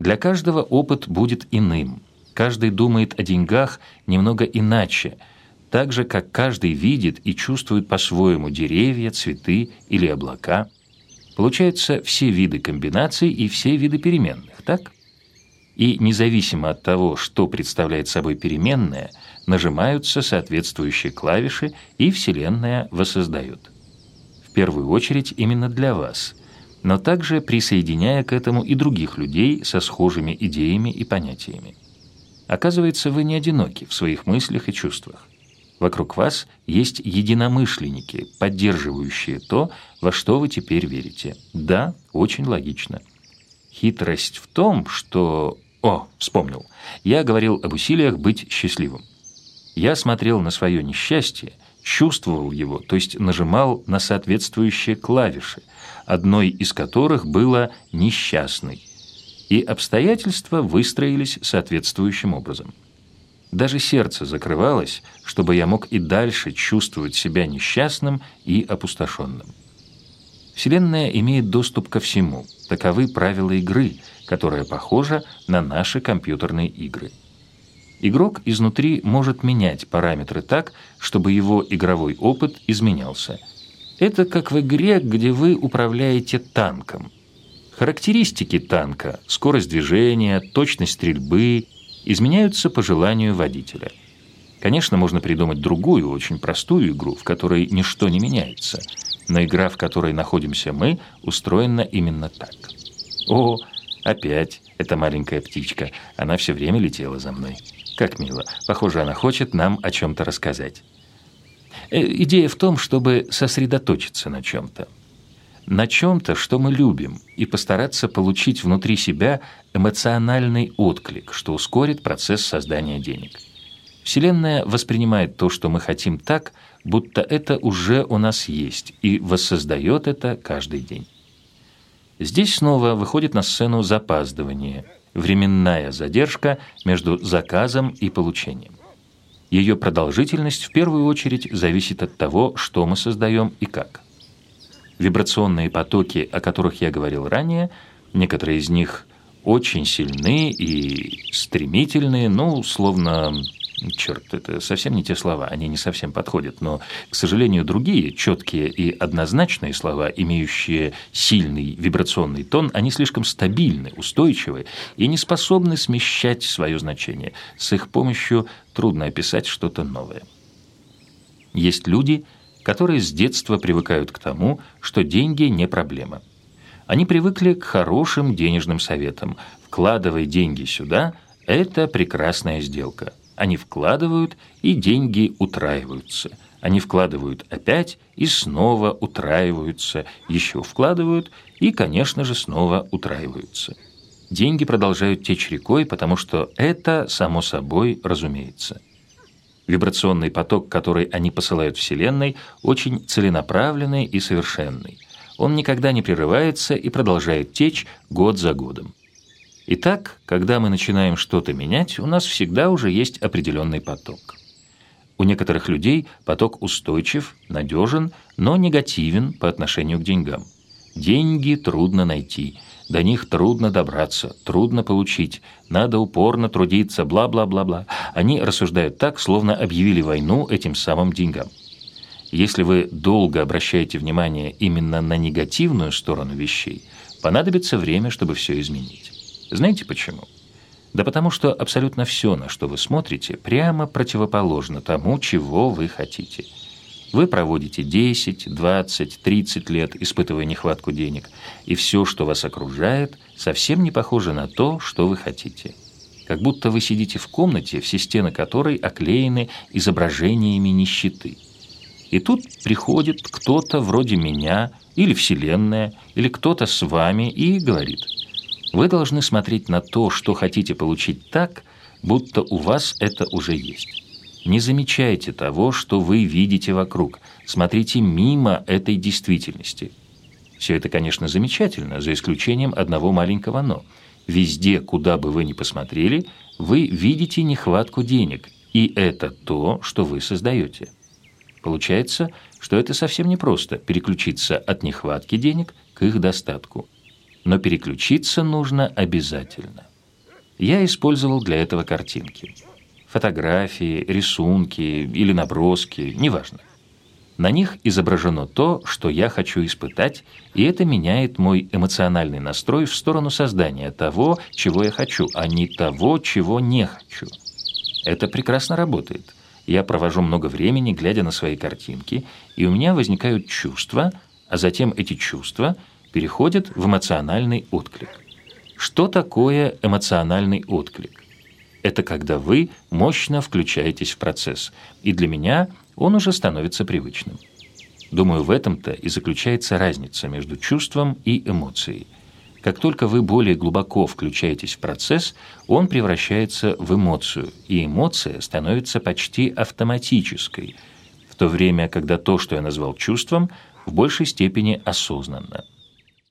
Для каждого опыт будет иным. Каждый думает о деньгах немного иначе, так же, как каждый видит и чувствует по-своему деревья, цветы или облака. Получаются все виды комбинаций и все виды переменных, так? И независимо от того, что представляет собой переменная, нажимаются соответствующие клавиши, и Вселенная воссоздает. В первую очередь именно для вас, но также присоединяя к этому и других людей со схожими идеями и понятиями. Оказывается, вы не одиноки в своих мыслях и чувствах. Вокруг вас есть единомышленники, поддерживающие то, во что вы теперь верите. Да, очень логично. Хитрость в том, что... О, вспомнил. Я говорил об усилиях быть счастливым. Я смотрел на свое несчастье, чувствовал его, то есть нажимал на соответствующие клавиши, одной из которых было «несчастный», и обстоятельства выстроились соответствующим образом. Даже сердце закрывалось, чтобы я мог и дальше чувствовать себя несчастным и опустошенным. Вселенная имеет доступ ко всему. Таковы правила игры, которая похожа на наши компьютерные игры. Игрок изнутри может менять параметры так, чтобы его игровой опыт изменялся. Это как в игре, где вы управляете танком. Характеристики танка, скорость движения, точность стрельбы – изменяются по желанию водителя. Конечно, можно придумать другую, очень простую игру, в которой ничто не меняется, но игра, в которой находимся мы, устроена именно так. О, опять эта маленькая птичка, она все время летела за мной. Как мило, похоже, она хочет нам о чем-то рассказать. Э, идея в том, чтобы сосредоточиться на чем-то на чем-то, что мы любим, и постараться получить внутри себя эмоциональный отклик, что ускорит процесс создания денег. Вселенная воспринимает то, что мы хотим так, будто это уже у нас есть, и воссоздает это каждый день. Здесь снова выходит на сцену запаздывание, временная задержка между заказом и получением. Ее продолжительность в первую очередь зависит от того, что мы создаем и как. Вибрационные потоки, о которых я говорил ранее, некоторые из них очень сильны и стремительные, ну, словно... Черт, это совсем не те слова, они не совсем подходят, но, к сожалению, другие четкие и однозначные слова, имеющие сильный вибрационный тон, они слишком стабильны, устойчивы и не способны смещать свое значение. С их помощью трудно описать что-то новое. Есть люди, которые с детства привыкают к тому, что деньги не проблема. Они привыкли к хорошим денежным советам. Вкладывай деньги сюда – это прекрасная сделка. Они вкладывают, и деньги утраиваются. Они вкладывают опять и снова утраиваются, еще вкладывают и, конечно же, снова утраиваются. Деньги продолжают течь рекой, потому что это, само собой, разумеется. Вибрационный поток, который они посылают Вселенной, очень целенаправленный и совершенный. Он никогда не прерывается и продолжает течь год за годом. Итак, когда мы начинаем что-то менять, у нас всегда уже есть определенный поток. У некоторых людей поток устойчив, надежен, но негативен по отношению к деньгам. Деньги трудно найти – до них трудно добраться, трудно получить, надо упорно трудиться, бла-бла-бла-бла. Они рассуждают так, словно объявили войну этим самым деньгам. Если вы долго обращаете внимание именно на негативную сторону вещей, понадобится время, чтобы все изменить. Знаете почему? Да потому что абсолютно все, на что вы смотрите, прямо противоположно тому, чего вы хотите – вы проводите 10, 20, 30 лет, испытывая нехватку денег, и все, что вас окружает, совсем не похоже на то, что вы хотите. Как будто вы сидите в комнате, все стены которой оклеены изображениями нищеты. И тут приходит кто-то вроде меня, или Вселенная, или кто-то с вами и говорит, вы должны смотреть на то, что хотите получить так, будто у вас это уже есть. Не замечайте того, что вы видите вокруг. Смотрите мимо этой действительности. Все это, конечно, замечательно, за исключением одного маленького «но». Везде, куда бы вы ни посмотрели, вы видите нехватку денег, и это то, что вы создаете. Получается, что это совсем непросто переключиться от нехватки денег к их достатку. Но переключиться нужно обязательно. Я использовал для этого картинки. Фотографии, рисунки или наброски, неважно. На них изображено то, что я хочу испытать, и это меняет мой эмоциональный настрой в сторону создания того, чего я хочу, а не того, чего не хочу. Это прекрасно работает. Я провожу много времени, глядя на свои картинки, и у меня возникают чувства, а затем эти чувства переходят в эмоциональный отклик. Что такое эмоциональный отклик? Это когда вы мощно включаетесь в процесс, и для меня – он уже становится привычным. Думаю, в этом-то и заключается разница между чувством и эмоцией. Как только вы более глубоко включаетесь в процесс, он превращается в эмоцию, и эмоция становится почти автоматической, в то время, когда то, что я назвал чувством, в большей степени осознанно.